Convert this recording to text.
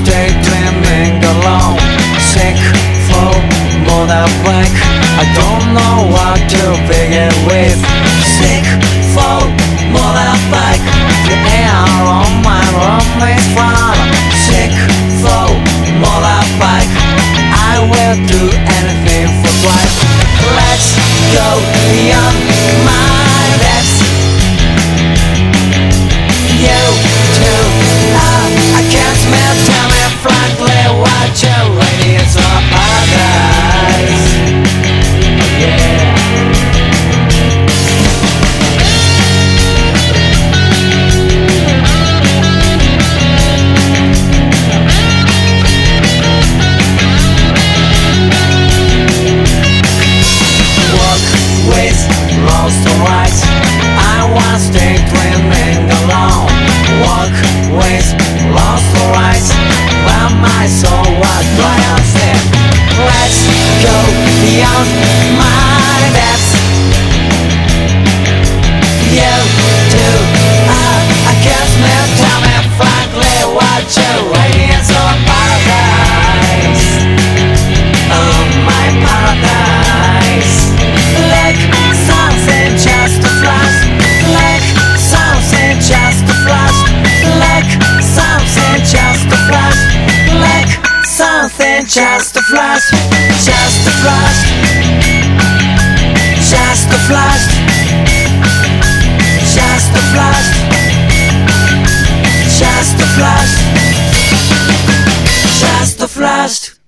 stay dreaming alone Sick for more I don't know what to begin with. ways Lost the rights, While my soul was dry on step Let's go beyond. and just a flash, just a flash, just a flash, just a flash, just a flash, just a flash.